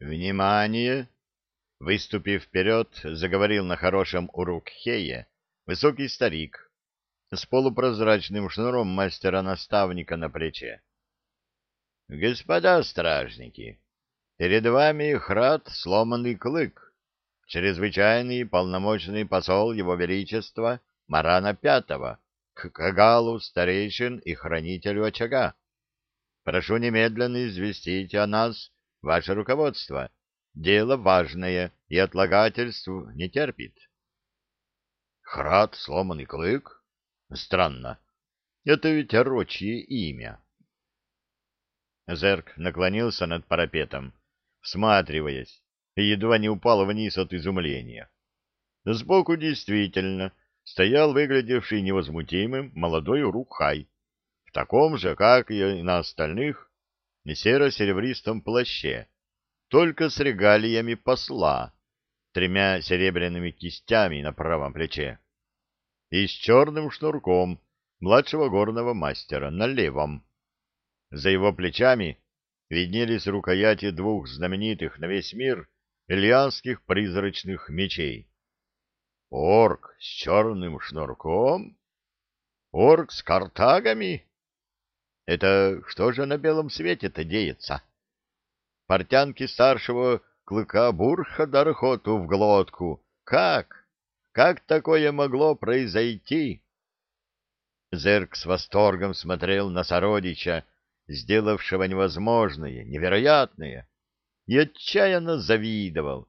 Внимание! Выступив вперед, заговорил на хорошем урукхее высокий старик с полупрозрачным шнуром мастера-наставника на плече. Господа стражники, перед вами храд сломанный клык, чрезвычайный полномочный посол Его Величества Марана Пятого к Кагалу старейшин и хранителю очага. Прошу немедленно известить о нас ваше руководство. Дело важное и отлагательств не терпит. Храд, сломанный клык? Странно. Это ведь орочье имя. Зерк наклонился над парапетом, всматриваясь, и едва не упал вниз от изумления. Сбоку действительно стоял выглядевший невозмутимым молодой Рукхай, в таком же, как и на остальных, серо-серебристом плаще, только с регалиями посла, тремя серебряными кистями на правом плече, и с черным шнурком младшего горного мастера на левом. За его плечами виднелись рукояти двух знаменитых на весь мир ильянских призрачных мечей. Орк с черным шнурком? Орк с картагами? Это что же на белом свете-то деется? Портянки старшего клыка Бурха Дархоту в глотку. Как? Как такое могло произойти? Зерк с восторгом смотрел на сородича, сделавшего невозможное, невероятное, и отчаянно завидовал,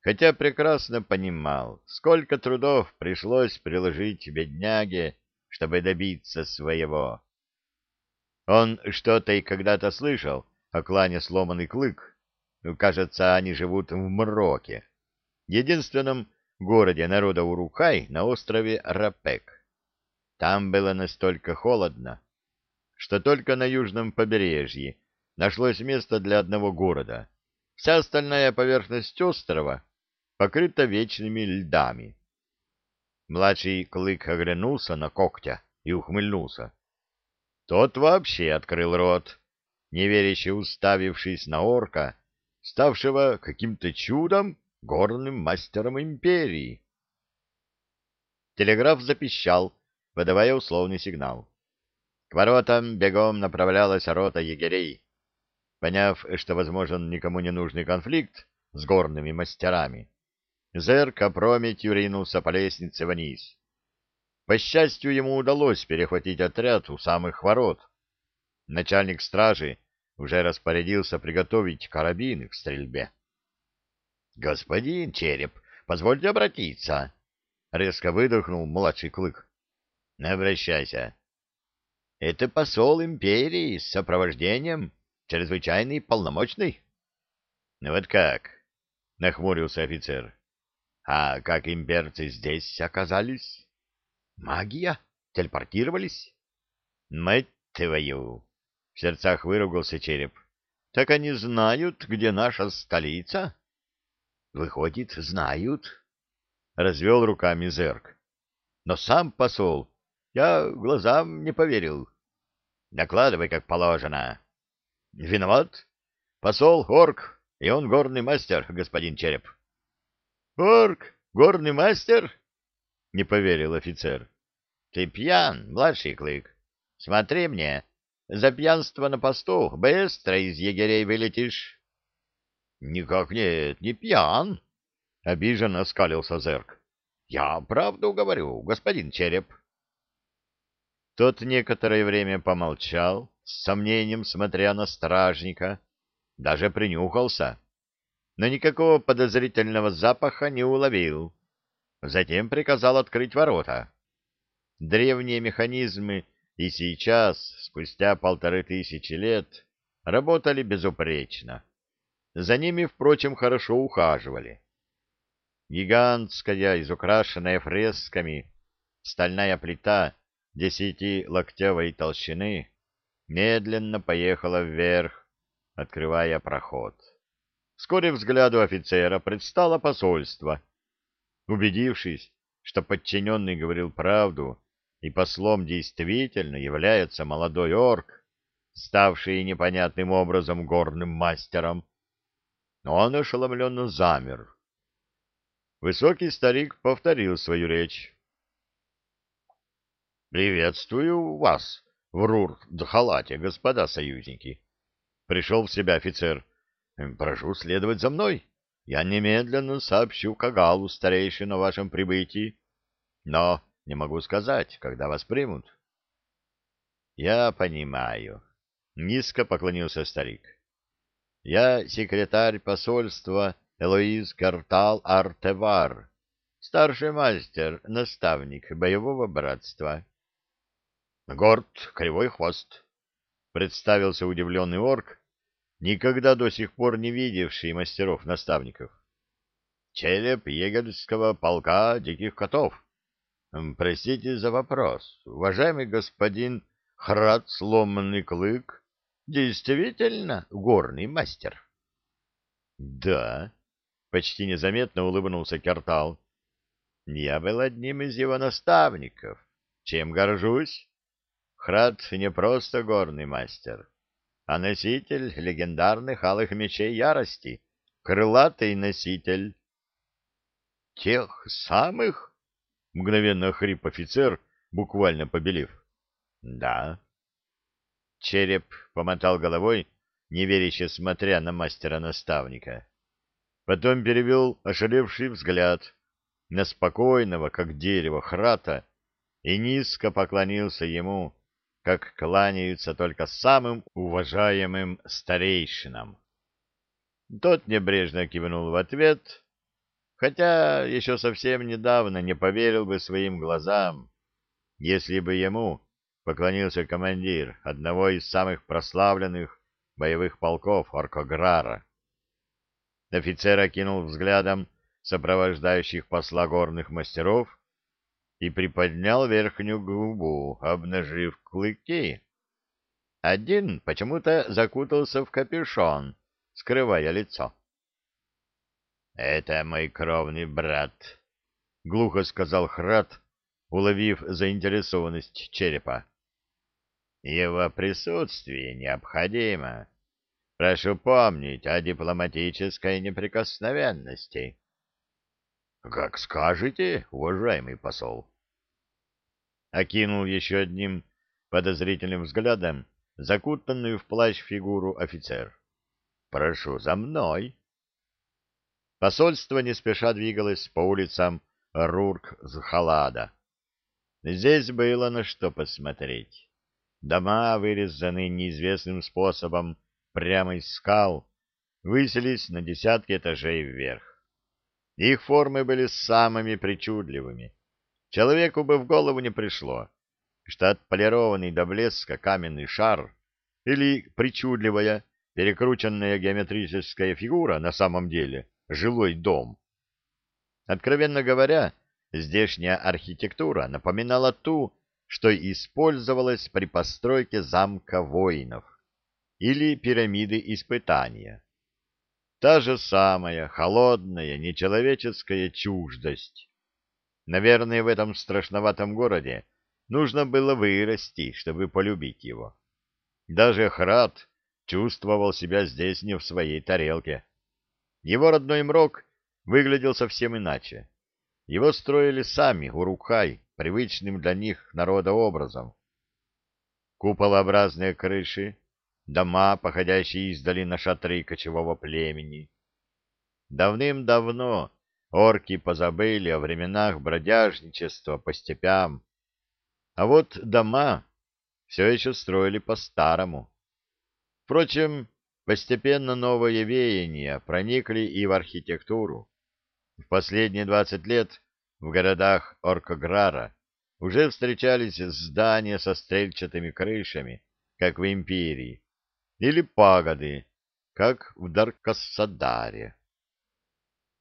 хотя прекрасно понимал, сколько трудов пришлось приложить бедняге, чтобы добиться своего. Он что-то и когда-то слышал о клане Сломанный Клык. Кажется, они живут в Мроке, единственном городе народа Урукай на острове Рапек. Там было настолько холодно, что только на южном побережье нашлось место для одного города. Вся остальная поверхность острова покрыта вечными льдами. Младший клык оглянулся на когтя и ухмыльнулся. Тот вообще открыл рот, неверяще уставившись на орка, ставшего каким-то чудом горным мастером империи. Телеграф запищал, выдавая условный сигнал. К воротам бегом направлялась рота егерей. Поняв, что возможен никому не нужный конфликт с горными мастерами, Зерк опрометью ринулся по лестнице вниз. По счастью, ему удалось перехватить отряд у самых ворот. Начальник стражи уже распорядился приготовить карабины к стрельбе. — Господин Череп, позвольте обратиться, — резко выдохнул младший клык. — обращайся. Это посол империи с сопровождением, чрезвычайный полномочный? Ну вот как? Нахмурился офицер. А как имперцы здесь оказались? Магия? Телепортировались? Мать твою! В сердцах выругался череп. Так они знают, где наша столица? Выходит, знают. Развел руками зерк. Но сам посол, я глазам не поверил. Докладывай, как положено. — Виноват? Посол Орк, и он горный мастер, господин Череп. — Орк? Горный мастер? — не поверил офицер. — Ты пьян, младший клык. Смотри мне, за пьянство на посту быстро из егерей вылетишь. — Никак нет, не пьян, — обиженно оскалился Зерк. — Я правду говорю, господин Череп. — тот некоторое время помолчал, с сомнением смотря на стражника, даже принюхался, но никакого подозрительного запаха не уловил. Затем приказал открыть ворота. Древние механизмы и сейчас, спустя полторы тысячи лет, работали безупречно. За ними, впрочем, хорошо ухаживали. Гигантская, изукрашенная фресками, стальная плита — десятилоктевой толщины, медленно поехала вверх, открывая проход. Вскоре взгляду офицера предстало посольство. Убедившись, что подчиненный говорил правду, и послом действительно является молодой орк, ставший непонятным образом горным мастером, но он ошеломленно замер. Высокий старик повторил свою речь. «Приветствую вас в Рур-Дхалате, господа союзники!» Пришел в себя офицер. «Прошу следовать за мной. Я немедленно сообщу Кагалу старейшину о вашем прибытии, но не могу сказать, когда вас примут». «Я понимаю», — низко поклонился старик. «Я секретарь посольства Элоиз Картал Артевар, старший мастер, наставник боевого братства». «Горд, кривой хвост», — представился удивленный орк, никогда до сих пор не видевший мастеров-наставников. «Челеп егерского полка диких котов». Простите за вопрос, уважаемый господин Храд сломанный клык действительно горный мастер? — Да, — почти незаметно улыбнулся Кертал. — Я был одним из его наставников. Чем горжусь? Храд не просто горный мастер, а носитель легендарных алых мечей ярости, крылатый носитель. — Тех самых? — мгновенно хрип офицер, буквально побелев. Да. Череп помотал головой, неверяще смотря на мастера-наставника. Потом перевел ошалевший взгляд на спокойного, как дерево, храта, и низко поклонился ему, как кланяются только самым уважаемым старейшинам. Тот небрежно кивнул в ответ, хотя еще совсем недавно не поверил бы своим глазам, если бы ему поклонился командир одного из самых прославленных боевых полков Оркограра. Офицер окинул взглядом сопровождающих посла горных мастеров и приподнял верхнюю губу, обнажив клыки. Один почему-то закутался в капюшон, скрывая лицо. — Это мой кровный брат, — глухо сказал Храд, уловив заинтересованность черепа. Его присутствие необходимо. Прошу помнить о дипломатической неприкосновенности. — Как скажете, уважаемый посол. Окинул еще одним подозрительным взглядом закутанную в плащ фигуру офицер. — Прошу за мной. Посольство не спеша двигалось по улицам Рурк-Зхалада. Здесь было на что посмотреть. Дома, вырезанные неизвестным способом прямо из скал, высились на десятки этажей вверх. Их формы были самыми причудливыми. Человеку бы в голову не пришло, что отполированный до блеска каменный шар или причудливая перекрученная геометрическая фигура на самом деле жилой дом. Откровенно говоря, здешняя архитектура напоминала ту, что использовалось при постройке замка воинов или пирамиды испытания. Та же самая холодная, нечеловеческая чуждость. Наверное, в этом страшноватом городе нужно было вырасти, чтобы полюбить его. Даже Храд чувствовал себя здесь не в своей тарелке. Его родной мрок выглядел совсем иначе. Его строили сами Урукхай, привычным для них народа образом. Куполообразные крыши, дома, походящие издали на шатры кочевого племени. Давным-давно орки позабыли о временах бродяжничества по степям, а вот дома все еще строили по-старому. Впрочем, постепенно новые веяния проникли и в архитектуру. В последние двадцать лет в городах Оркограра уже встречались здания со стрельчатыми крышами, как в империи, или пагоды, как в Даркассадаре.